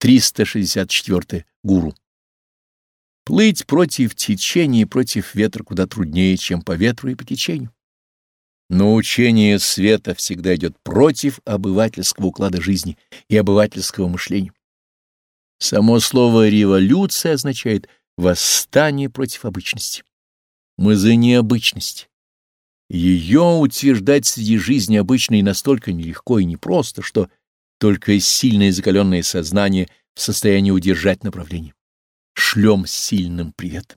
364. Гуру. Плыть против течения и против ветра куда труднее, чем по ветру и по течению. Но учение света всегда идет против обывательского уклада жизни и обывательского мышления. Само слово «революция» означает восстание против обычности. Мы за необычность. Ее утверждать среди жизни обычной настолько нелегко и непросто, что только сильное закаленное сознание в состоянии удержать направление. Шлем сильным привет.